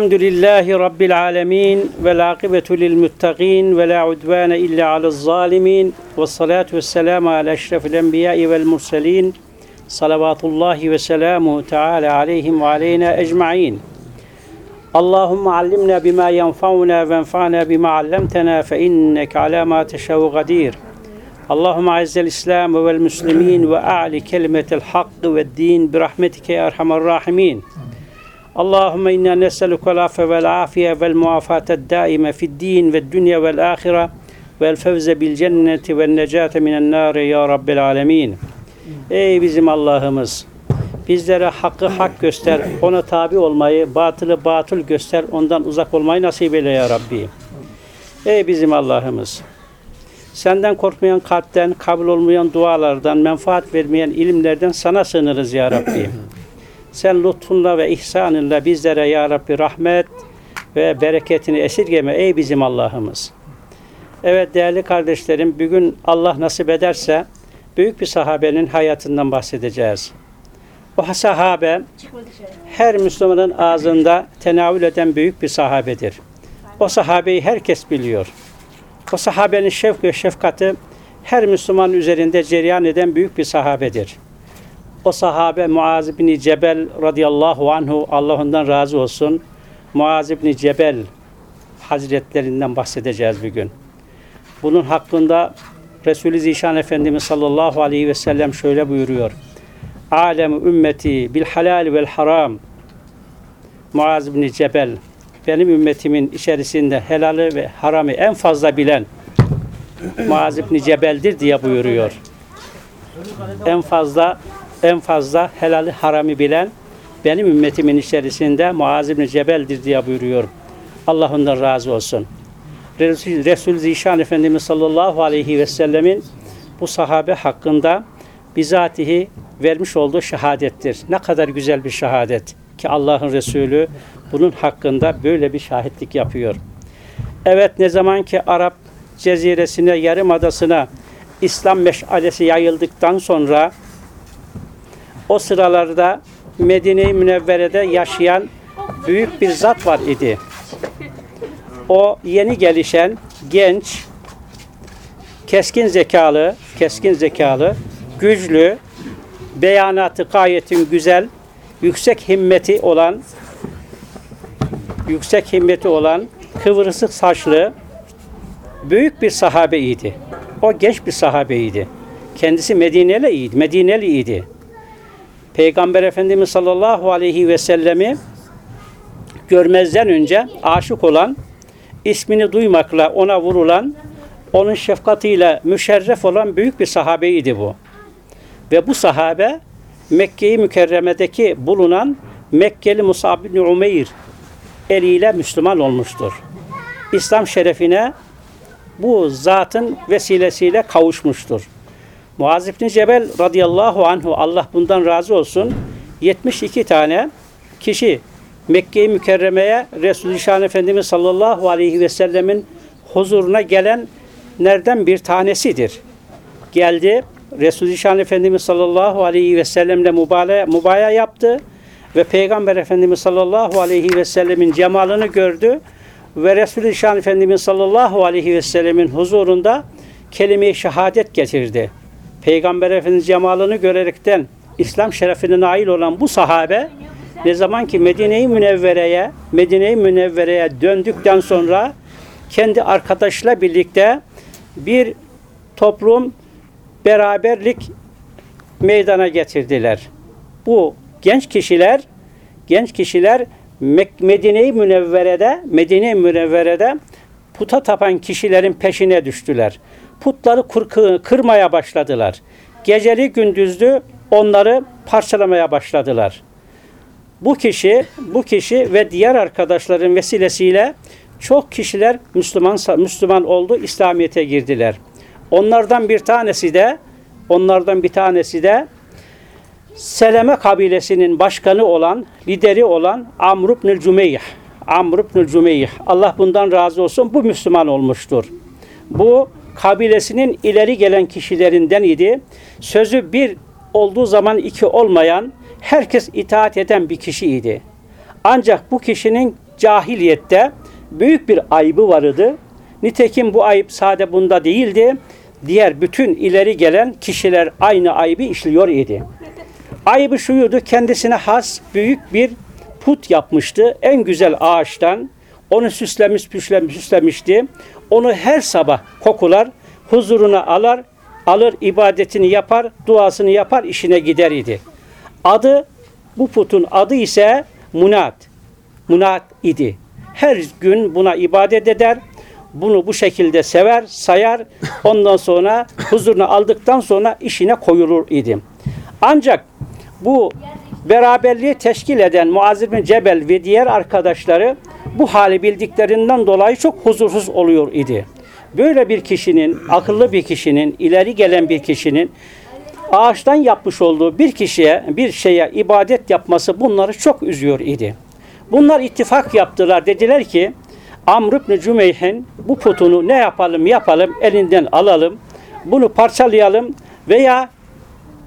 الحمد لله رب العالمين والعاقبة للمتقين ولا عدوان إلا على الظالمين والصلاة والسلام على أشرف الأنبياء والمرسلين. صلوات الله وسلامه تعالى عليهم وعلينا أجمعين. اللهم علمنا بما ينفعنا وانفعنا بما علمتنا فإنك على ما تشاء قدير. اللهم أعز الإسلام والمسلمين وأعلي كلمة الحق والدين برحمتك يا أرحم الراحمين. Allahümme inna neselükel afe vel afiye vel muafatet daime fid din ve dünya vel ahire vel fevze bil cenneti vel necate minen nâre ya rabbel alemin. Ey bizim Allah'ımız! Bizlere hakkı hak göster, ona tabi olmayı, batılı batıl göster, ondan uzak olmayı nasip eyle ya Rabbi. Ey bizim Allah'ımız! Senden korkmayan kalpten, kabul olmayan dualardan, menfaat vermeyen ilimlerden sana sığınırız ya Rabbi. Sen lütfunla ve ihsanınla bizlere ya Rabbi rahmet ve bereketini esirgeme ey bizim Allah'ımız. Evet değerli kardeşlerim bugün Allah nasip ederse büyük bir sahabenin hayatından bahsedeceğiz. O sahabe her Müslümanın ağzında tenavül eden büyük bir sahabedir. O sahabeyi herkes biliyor. O sahabenin şevk ve şefkati her Müslüman üzerinde cereyan eden büyük bir sahabedir. O sahabe Muaz bin Cebel radıyallahu anhu Allah ondan razı olsun. Muaz bin Cebel hazretlerinden bahsedeceğiz bugün. Bunun hakkında Resulü Zişan Efendimiz sallallahu aleyhi ve sellem şöyle buyuruyor. Alem ümmeti bil halal vel haram. Muaz bin Cebel benim ümmetimin içerisinde helali ve haramı en fazla bilen Muaz bin Cebel'dir diye buyuruyor. En fazla en fazla helali harami bilen benim ümmetimin içerisinde Muaz bin Cebel'dir diye buyuruyor. Allah ondan razı olsun. Resul, Resul Zişan Efendimiz sallallahu aleyhi ve sellemin bu sahabe hakkında bizatihi vermiş olduğu şehadettir. Ne kadar güzel bir şehadet ki Allah'ın Resulü bunun hakkında böyle bir şahitlik yapıyor. Evet ne zaman ki Arap ceziresine, yarım adasına İslam meşalesi yayıldıktan sonra o sıralarda Medine-i Münevvere'de yaşayan büyük bir zat var idi. O yeni gelişen genç, keskin zekalı, keskin zekalı, güçlü, beyanatı gayetin güzel, yüksek himmeti olan, yüksek himmeti olan, kıvırcık saçlı, büyük bir sahabeydi. O genç bir sahabeydi. Kendisi Medineliydi, Medineliydi. Peygamber Efendimiz sallallahu aleyhi ve sellemi görmezden önce aşık olan, ismini duymakla ona vurulan, onun şefkatiyle müşerref olan büyük bir sahabeydi bu. Ve bu sahabe Mekke-i Mükerreme'deki bulunan Mekkeli Musab bin Umeyr eliyle Müslüman olmuştur. İslam şerefine bu zatın vesilesiyle kavuşmuştur. Muaz İbni Cebel radıyallahu anhu Allah bundan razı olsun 72 tane kişi Mekke-i Mükerreme'ye Resulü Şan Efendimiz sallallahu aleyhi ve sellemin huzuruna gelenlerden bir tanesidir. Geldi Resulü Şan Efendimiz sallallahu aleyhi ve sellemle mübaya, mübaya yaptı ve Peygamber Efendimiz sallallahu aleyhi ve sellemin cemalını gördü ve Resulü Şan Efendimiz sallallahu aleyhi ve sellemin huzurunda kelime-i şehadet getirdi. Peygamber Efendimiz cemalını görerekten İslam şerefine nail olan bu sahabe ne zaman ki Medine-i Münevvere'ye Medine-i Münevvere'ye döndükten sonra kendi arkadaşla birlikte bir toplum beraberlik meydana getirdiler. Bu genç kişiler genç kişiler Medine-i Münevvere'de Medine-i Münevvere'de puta tapan kişilerin peşine düştüler. Putları kır, kırmaya başladılar. Geceli gündüzlü onları parçalamaya başladılar. Bu kişi, bu kişi ve diğer arkadaşların vesilesiyle çok kişiler Müslüman Müslüman oldu, İslamiyete girdiler. Onlardan bir tanesi de onlardan bir tanesi de Seleme kabilesinin başkanı olan, lideri olan Amr ibn Cümeyh. Amr ibn Cümeyh. Allah bundan razı olsun. Bu Müslüman olmuştur. Bu kabilesinin ileri gelen kişilerinden idi. Sözü bir olduğu zaman iki olmayan, herkes itaat eden bir kişiydi. Ancak bu kişinin cahiliyette büyük bir ayıbı vardı. Nitekim bu ayıp sade bunda değildi. Diğer bütün ileri gelen kişiler aynı ayıbı işliyor idi. Ayıbı şuydu, kendisine has büyük bir put yapmıştı. En güzel ağaçtan onu süslemiş, püslemiş, süslemişti. Onu her sabah kokular, huzuruna alar, alır ibadetini yapar, duasını yapar, işine gider idi. Adı, bu putun adı ise Munat. Munat idi. Her gün buna ibadet eder, bunu bu şekilde sever, sayar, ondan sonra huzuruna aldıktan sonra işine koyulur idi. Ancak bu beraberliği teşkil eden Muazzir bin Cebel ve diğer arkadaşları bu hali bildiklerinden dolayı çok huzursuz oluyor idi. Böyle bir kişinin, akıllı bir kişinin, ileri gelen bir kişinin ağaçtan yapmış olduğu bir kişiye, bir şeye ibadet yapması bunları çok üzüyor idi. Bunlar ittifak yaptılar. Dediler ki Amr ibn Cümeyh'in bu putunu ne yapalım yapalım elinden alalım. Bunu parçalayalım veya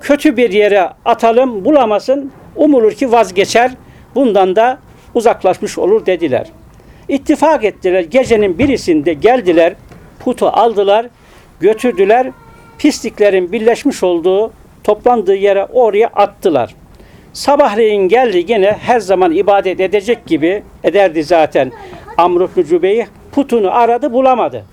kötü bir yere atalım bulamasın. Umulur ki vazgeçer. Bundan da uzaklaşmış olur dediler. İttifak ettiler. Gecenin birisinde geldiler. Putu aldılar. Götürdüler. Pisliklerin birleşmiş olduğu toplandığı yere oraya attılar. Sabahleyin geldi gene her zaman ibadet edecek gibi ederdi zaten. Amr ibn putunu aradı bulamadı.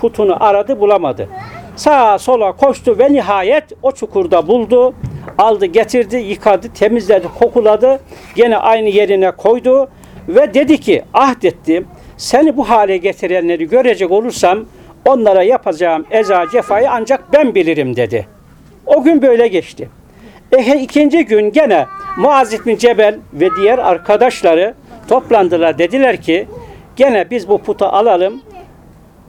Putunu aradı bulamadı. Sağa sola koştu ve nihayet o çukurda buldu. Aldı getirdi yıkadı temizledi kokuladı. Gene aynı yerine koydu ve dedi ki ahdetti seni bu hale getirenleri görecek olursam onlara yapacağım eza cefayı ancak ben bilirim dedi. O gün böyle geçti. E, ikinci gün gene Muazzit bin Cebel ve diğer arkadaşları toplandılar. Dediler ki gene biz bu putu alalım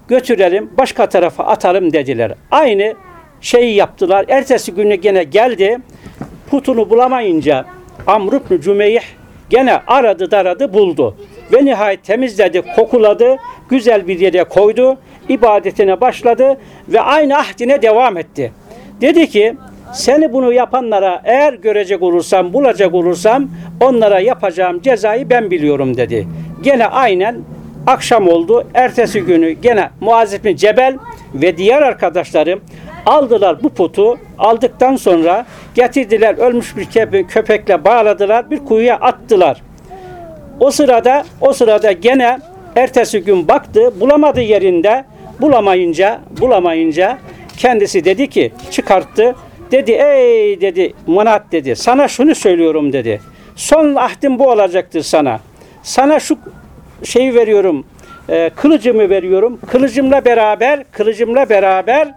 götürelim başka tarafa atalım dediler. Aynı şeyi yaptılar. Ertesi günü gene geldi. Putunu bulamayınca Amr ibn Cümeyh gene aradı daradı buldu. Ve nihayet temizledi, kokuladı, güzel bir yere koydu, ibadetine başladı ve aynı ahdine devam etti. Dedi ki seni bunu yapanlara eğer görecek olursam, bulacak olursam onlara yapacağım cezayı ben biliyorum dedi. Gene aynen akşam oldu. Ertesi günü gene Muazzez bin Cebel ve diğer arkadaşları aldılar bu putu. Aldıktan sonra getirdiler ölmüş bir köpekle bağladılar. Bir kuyuya attılar. O sırada o sırada gene ertesi gün baktı bulamadı yerinde bulamayınca bulamayınca kendisi dedi ki çıkarttı dedi ey dedi Manat dedi sana şunu söylüyorum dedi son ahdim bu olacaktır sana sana şu şeyi veriyorum e, kılıcımı veriyorum. Kılıcımla beraber kılıcımla beraber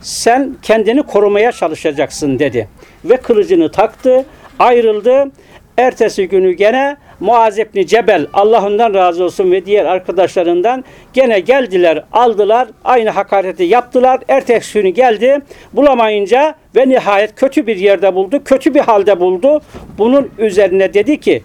sen kendini korumaya çalışacaksın dedi. Ve kılıcını taktı ayrıldı. Ertesi günü gene Muaz İbni Cebel Allah ondan razı olsun ve diğer arkadaşlarından gene geldiler aldılar aynı hakareti yaptılar. Ertesi günü geldi bulamayınca ve nihayet kötü bir yerde buldu kötü bir halde buldu. Bunun üzerine dedi ki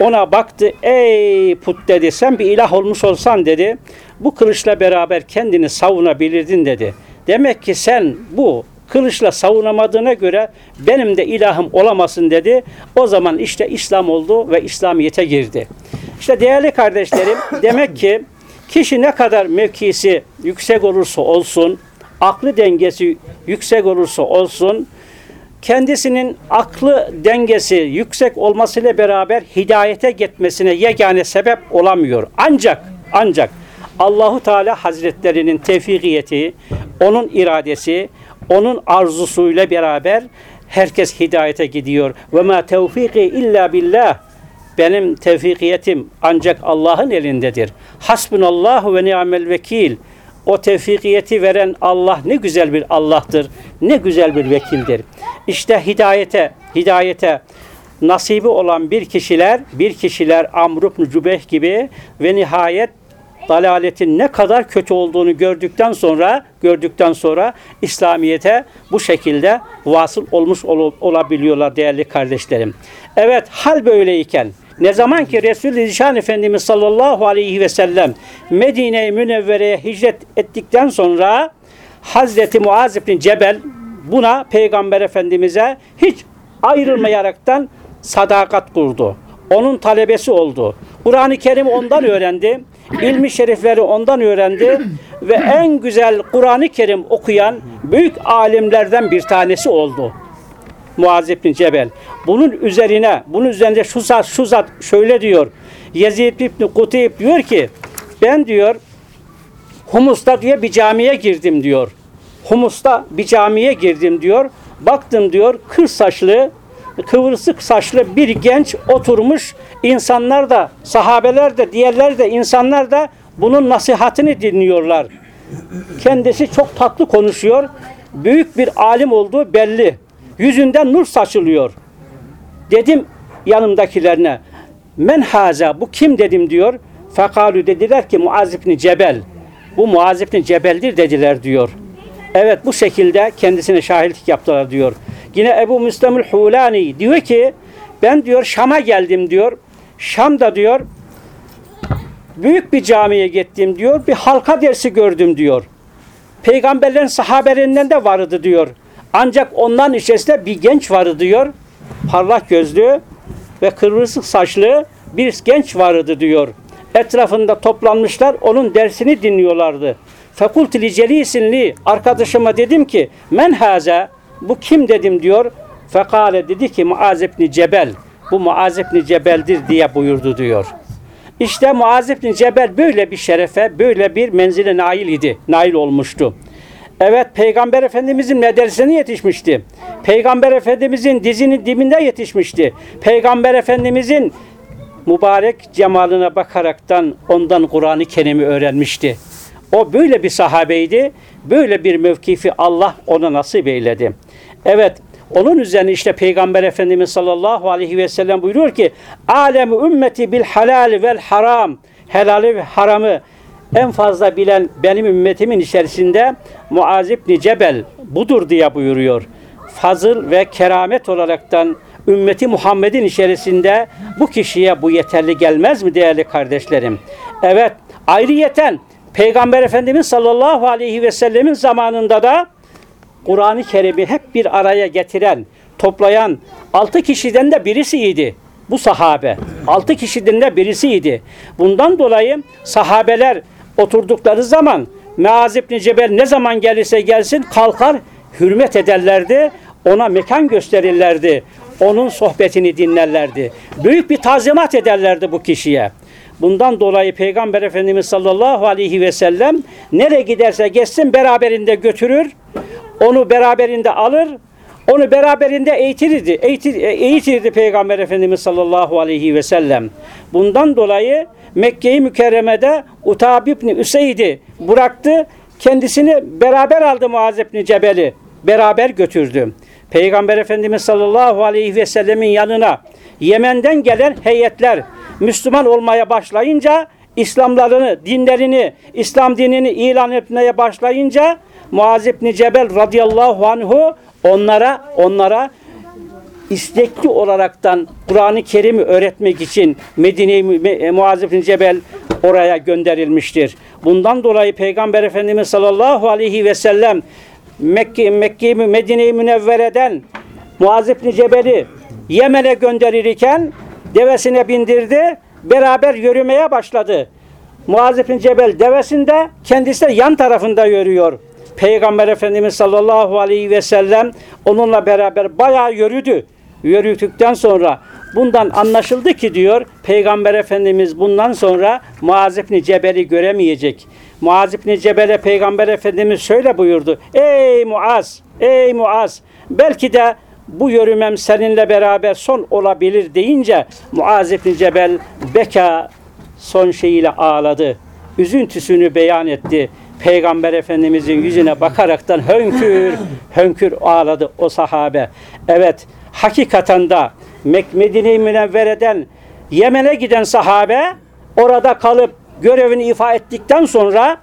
ona baktı ey put dedi sen bir ilah olmuş olsan dedi bu kılıçla beraber kendini savunabilirdin dedi demek ki sen bu kılıçla savunamadığına göre benim de ilahım olamasın dedi. O zaman işte İslam oldu ve İslamiyet'e girdi. İşte değerli kardeşlerim demek ki kişi ne kadar mevkisi yüksek olursa olsun, aklı dengesi yüksek olursa olsun, kendisinin aklı dengesi yüksek olmasıyla beraber hidayete gitmesine yegane sebep olamıyor. Ancak ancak Allahu Teala Hazretlerinin tevfikiyeti, onun iradesi, onun arzusuyla beraber herkes hidayete gidiyor. Ve ma tevfiki illa billah. Benim tevfikiyetim ancak Allah'ın elindedir. Hasbunallahu ve ni'mel vekil. O tevfikiyeti veren Allah ne güzel bir Allah'tır. Ne güzel bir vekildir. İşte hidayete, hidayete nasibi olan bir kişiler, bir kişiler Amr ibn gibi ve nihayet dalaletin ne kadar kötü olduğunu gördükten sonra gördükten sonra İslamiyete bu şekilde vasıl olmuş ol, olabiliyorlar değerli kardeşlerim. Evet hal böyleyken ne zaman ki Resul-i Zişan Efendimiz sallallahu aleyhi ve sellem Medine-i Münevvere'ye hicret ettikten sonra Hazreti Muaz bin Cebel buna Peygamber Efendimiz'e hiç ayrılmayaraktan sadakat kurdu. onun talebesi oldu. Kur'an-ı Kerim ondan öğrendi. İlmi şerifleri ondan öğrendi ve en güzel Kur'an-ı Kerim okuyan büyük alimlerden bir tanesi oldu. Muaz İbni Cebel. Bunun üzerine, bunun üzerinde şu zat, şu zat şöyle diyor. Yezid İbni Kuteyb diyor ki, ben diyor, Humus'ta diye bir camiye girdim diyor. Humus'ta bir camiye girdim diyor. Baktım diyor, kır saçlı, kıvırsık saçlı bir genç oturmuş. İnsanlar da, sahabeler de, diğerler de, insanlar da bunun nasihatini dinliyorlar. Kendisi çok tatlı konuşuyor. Büyük bir alim olduğu belli. Yüzünden nur saçılıyor. Dedim yanımdakilerine men haza bu kim dedim diyor. Fekalu dediler ki Muaz İbni Cebel. Bu Muaz İbni Cebel'dir dediler diyor. Evet bu şekilde kendisine şahitlik yaptılar diyor. Yine Ebu Müslimül Hulani diyor ki ben diyor Şam'a geldim diyor. Şam'da diyor büyük bir camiye gittim diyor. Bir halka dersi gördüm diyor. Peygamberlerin sahabelerinden de vardı diyor. Ancak ondan içerisinde bir genç vardı diyor. Parlak gözlü ve kıvırcık saçlı bir genç vardı diyor. Etrafında toplanmışlar onun dersini dinliyorlardı. Fekulti li celisinli arkadaşıma dedim ki men haza bu kim dedim diyor. Fekale dedi ki Muaz ibn Cebel. Bu Muaz ibn Cebel'dir diye buyurdu diyor. İşte Muaz ibn Cebel böyle bir şerefe, böyle bir menzile nail idi. Nail olmuştu. Evet Peygamber Efendimizin medresesine yetişmişti. Peygamber Efendimizin dizinin dibinde yetişmişti. Peygamber Efendimizin mübarek cemalına bakaraktan ondan Kur'an-ı Kerim'i öğrenmişti. O böyle bir sahabeydi. Böyle bir mevkifi Allah ona nasip eyledi. Evet onun üzerine işte Peygamber Efendimiz sallallahu aleyhi ve sellem buyuruyor ki alemi ümmeti bil halal vel haram helali ve haramı en fazla bilen benim ümmetimin içerisinde Muaz İbni Cebel budur diye buyuruyor. Fazıl ve keramet olaraktan ümmeti Muhammed'in içerisinde bu kişiye bu yeterli gelmez mi değerli kardeşlerim? Evet ayrıyeten Peygamber Efendimiz sallallahu aleyhi ve sellemin zamanında da Kur'an-ı Kerim'i hep bir araya getiren, toplayan altı kişiden de birisiydi bu sahabe. Altı kişiden de birisiydi. Bundan dolayı sahabeler oturdukları zaman Meaz İbni Cebel ne zaman gelirse gelsin kalkar hürmet ederlerdi. Ona mekan gösterirlerdi. Onun sohbetini dinlerlerdi. Büyük bir tazimat ederlerdi bu kişiye. Bundan dolayı Peygamber Efendimiz sallallahu aleyhi ve sellem nereye giderse geçsin beraberinde götürür. Onu beraberinde alır. Onu beraberinde eğitirdi. Eğitir, eğitirdi Peygamber Efendimiz sallallahu aleyhi ve sellem. Bundan dolayı Mekke-i Mükerreme'de Utab İbni Üseyd'i bıraktı. Kendisini beraber aldı Muaz İbni Cebel'i. Beraber götürdü. Peygamber Efendimiz sallallahu aleyhi ve sellemin yanına Yemen'den gelen heyetler Müslüman olmaya başlayınca İslamlarını, dinlerini, İslam dinini ilan etmeye başlayınca Muaz İbni Cebel radıyallahu anhu onlara onlara istekli olaraktan Kur'an-ı Kerim'i öğretmek için Medine-i Muaz İbni Cebel oraya gönderilmiştir. Bundan dolayı Peygamber Efendimiz sallallahu aleyhi ve sellem Mekke, Mekke Medine-i Münevvere'den Muaz İbni Cebel'i Yemen'e gönderirken devesine bindirdi, beraber yürümeye başladı. Muaz İbni Cebel devesinde, kendisi de yan tarafında yürüyor. Peygamber Efendimiz sallallahu aleyhi ve sellem onunla beraber bayağı yürüdü. Yürüdükten sonra bundan anlaşıldı ki diyor Peygamber Efendimiz bundan sonra Muaz İbni Cebel'i göremeyecek. Muaz İbni Cebel'e Peygamber Efendimiz şöyle buyurdu. Ey Muaz, ey Muaz belki de bu yürümem seninle beraber son olabilir deyince Muaz İbni Cebel beka son şeyiyle ağladı. Üzüntüsünü beyan etti. Peygamber Efendimizin yüzüne bakaraktan hönkür hönkür ağladı o sahabe. Evet hakikaten de Medine-i Münevvere'den Yemen'e giden sahabe orada kalıp görevini ifa ettikten sonra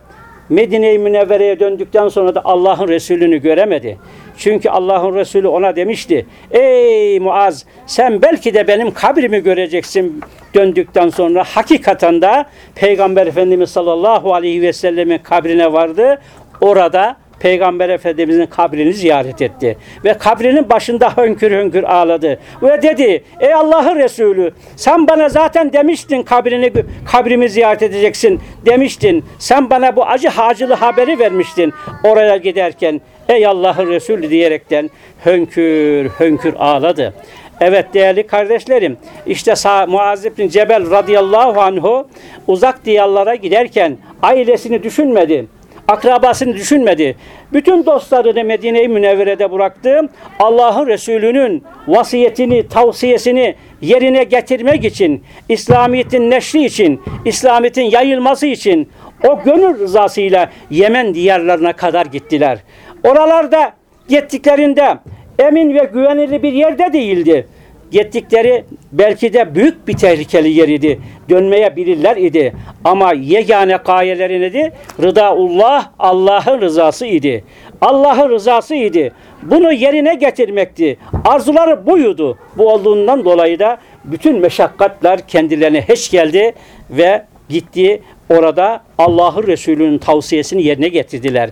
Medine-i Münevvere'ye döndükten sonra da Allah'ın Resulünü göremedi. Çünkü Allah'ın Resulü ona demişti. Ey Muaz sen belki de benim kabrimi göreceksin döndükten sonra. Hakikaten de Peygamber Efendimiz sallallahu aleyhi ve sellemin kabrine vardı. Orada Peygamber Efendimizin kabrini ziyaret etti. Ve kabrinin başında hönkür hönkür ağladı. Ve dedi ey Allah'ın Resulü sen bana zaten demiştin kabrini kabrimi ziyaret edeceksin demiştin. Sen bana bu acı hacılı haberi vermiştin oraya giderken. Ey Allah'ın Resulü diyerekten hönkür hönkür ağladı. Evet değerli kardeşlerim işte Muaz bin Cebel radıyallahu anhu uzak diyarlara giderken ailesini düşünmedi. Akrabasını düşünmedi. Bütün dostlarını Medine-i Münevvere'de bıraktı. Allah'ın Resulü'nün vasiyetini, tavsiyesini yerine getirmek için, İslamiyet'in neşri için, İslamiyet'in yayılması için o gönül rızasıyla Yemen diyarlarına kadar gittiler. Oralarda gittiklerinde emin ve güvenilir bir yerde değildi. Gittikleri belki de büyük bir tehlikeli yeriydi. Dönmeye bilirler idi. Ama yegane gayeleri nedir? Rıdaullah, Allah'ın rızası idi. Allah'ın rızası idi. Bunu yerine getirmekti. Arzuları buydu. Bu olduğundan dolayı da bütün meşakkatler kendilerine hiç geldi ve gitti orada Allah'ın Resulü'nün tavsiyesini yerine getirdiler.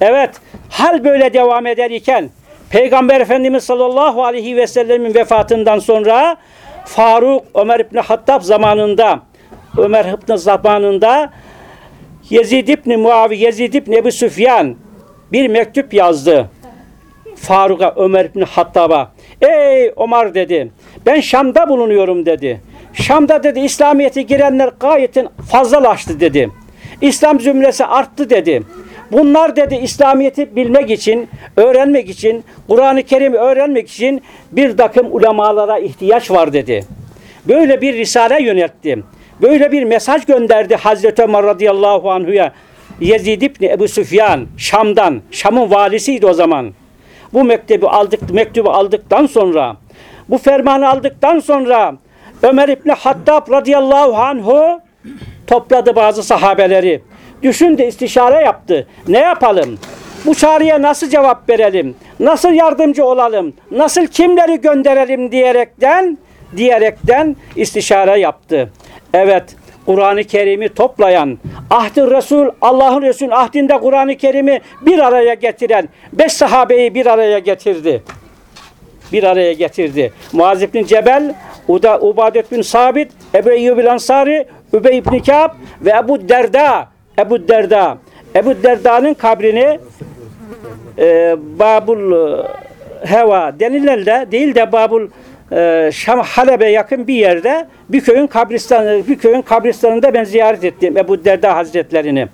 Evet, hal böyle devam eder iken Peygamber Efendimiz sallallahu aleyhi ve sellemin vefatından sonra Faruk Ömer İbni Hattab zamanında Ömer İbni zamanında Yezid İbni Muavi, Yezid İbni Ebu Süfyan bir mektup yazdı. Faruk'a, Ömer İbni Hattab'a. Ey Ömer dedi, ben Şam'da bulunuyorum dedi. Şam'da dedi İslamiyet'e girenler gayetin fazlalaştı dedi. İslam zümresi arttı dedi. Bunlar dedi İslamiyet'i bilmek için, öğrenmek için, Kur'an-ı Kerim'i öğrenmek için bir takım ulemalara ihtiyaç var dedi. Böyle bir risale yöneltti. Böyle bir mesaj gönderdi Hazreti Ömer radıyallahu anhuya. Yezid İbni Ebu Süfyan Şam'dan, Şam'ın valisiydi o zaman. Bu mektubu aldık, mektubu aldıktan sonra, bu fermanı aldıktan sonra Ömer İbni Hattab radıyallahu anhu topladı bazı sahabeleri. Düşündü, istişare yaptı. Ne yapalım? Bu çağrıya nasıl cevap verelim? Nasıl yardımcı olalım? Nasıl kimleri gönderelim diyerekten diyerekten istişare yaptı. Evet, Kur'an-ı Kerim'i toplayan, ahd-ı Resul, Allah'ın Resul ahdinde Kur'an-ı Kerim'i bir araya getiren beş sahabeyi bir araya getirdi. Bir araya getirdi. Muaz bin Cebel, Uda, Ubadet bin Sabit, Ebu Eyyub Ansari, Übey ibn Kâb ve Ebu Derda Ebu Derda. Ebu Derda'nın kabrini e, Babul e, Heva denilenle değil de Babul e, Şam Halep'e yakın bir yerde bir köyün kabristanı bir köyün kabristanında ben ziyaret ettim Ebu Derda Hazretlerini.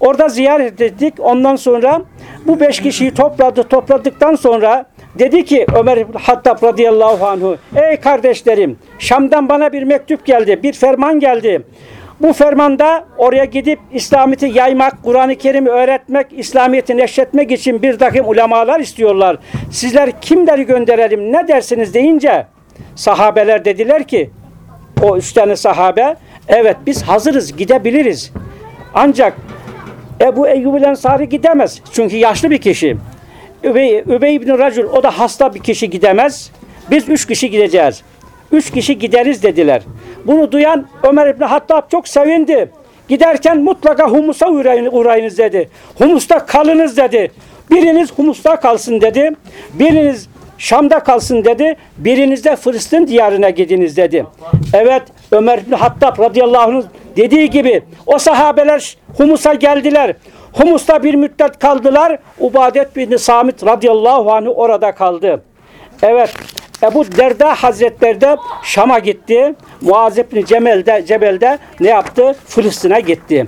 Orada ziyaret ettik. Ondan sonra bu beş kişiyi topladı. Topladıktan sonra dedi ki Ömer Hattab radıyallahu anhu Ey kardeşlerim Şam'dan bana bir mektup geldi. Bir ferman geldi. Bu fermanda oraya gidip İslamiyet'i yaymak, Kur'an-ı Kerim'i öğretmek, İslamiyet'i neşretmek için bir takım ulemalar istiyorlar. Sizler kimleri gönderelim ne dersiniz deyince sahabeler dediler ki o üç tane sahabe evet biz hazırız gidebiliriz. Ancak Ebu Eyyub Ensari gidemez. Çünkü yaşlı bir kişi. Übey, Übey İbni Racul o da hasta bir kişi gidemez. Biz üç kişi gideceğiz. Üç kişi gideriz dediler. Bunu duyan Ömer İbni Hattab çok sevindi. Giderken mutlaka humusa uğrayınız dedi. Humusta kalınız dedi. Biriniz humusta kalsın dedi. Biriniz Şam'da kalsın dedi. Biriniz de Filistin diyarına gidiniz dedi. Evet Ömer İbni Hattab radıyallahu anh dediği gibi o sahabeler Humus'a geldiler. Humus'ta bir müddet kaldılar. Ubadet bin Samit radıyallahu anh orada kaldı. Evet Ebu Derda Hazretleri de Şam'a gitti. Muaz İbni Cemel'de, Cebel'de ne yaptı? Filistin'e gitti.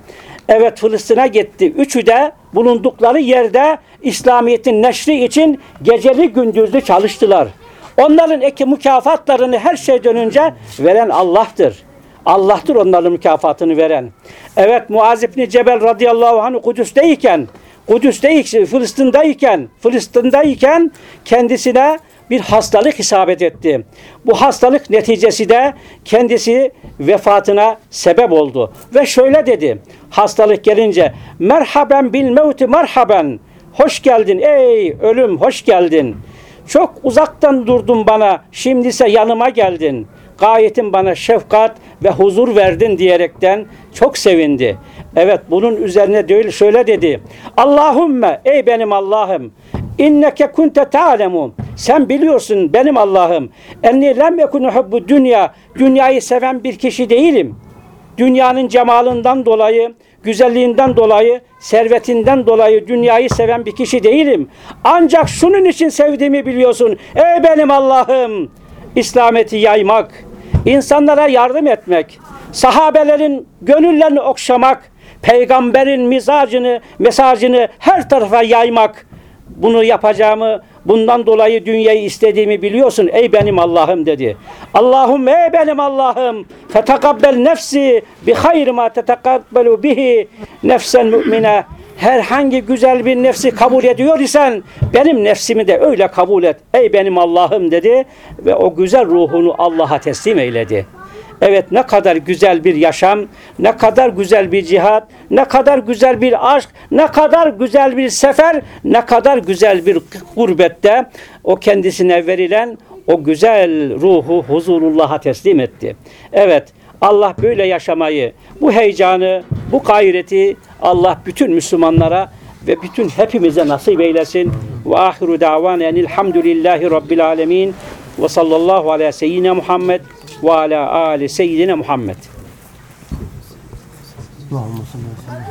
Evet Filistin'e gitti. Üçü de bulundukları yerde İslamiyet'in neşri için geceli gündüzlü çalıştılar. Onların eki mükafatlarını her şeyden önce veren Allah'tır. Allah'tır onların mükafatını veren. Evet Muaz İbni Cebel radıyallahu anh Kudüs'teyken Kudüs'teyken, Filistin'deyken, Filistin'deyken kendisine bir hastalık isabet etti. Bu hastalık neticesi de kendisi vefatına sebep oldu. Ve şöyle dedi. Hastalık gelince merhaben bil mevti merhaben. Hoş geldin ey ölüm hoş geldin. Çok uzaktan durdun bana şimdi ise yanıma geldin. gayetin bana şefkat ve huzur verdin diyerekten çok sevindi. Evet bunun üzerine değil şöyle dedi. Allahümme ey benim Allah'ım inneke kunte ta'lemu sen biliyorsun benim Allah'ım enni lem yekunu hubbu dünya dünyayı seven bir kişi değilim. Dünyanın cemalından dolayı, güzelliğinden dolayı, servetinden dolayı dünyayı seven bir kişi değilim. Ancak şunun için sevdiğimi biliyorsun. Ey benim Allah'ım! İslameti yaymak, insanlara yardım etmek, sahabelerin gönüllerini okşamak, peygamberin mizacını, mesajını her tarafa yaymak, bunu yapacağımı, bundan dolayı dünyayı istediğimi biliyorsun ey benim Allah'ım dedi. Allahum ey benim Allah'ım fetekabbel nefsi bi hayri ma tetekabbelu bihi nefsen mümine herhangi güzel bir nefsi kabul ediyor isen benim nefsimi de öyle kabul et ey benim Allah'ım dedi ve o güzel ruhunu Allah'a teslim eyledi. Evet ne kadar güzel bir yaşam, ne kadar güzel bir cihat, ne kadar güzel bir aşk, ne kadar güzel bir sefer, ne kadar güzel bir gurbette o kendisine verilen o güzel ruhu huzurullah'a teslim etti. Evet Allah böyle yaşamayı, bu heyecanı, bu gayreti Allah bütün Müslümanlara ve bütün hepimize nasip eylesin. Ve ahiru davana enilhamdülillahi rabbil alemin ve sallallahu ala seyyidina Muhammed ve ala ali seyyidina Muhammed. Allahümme sellem.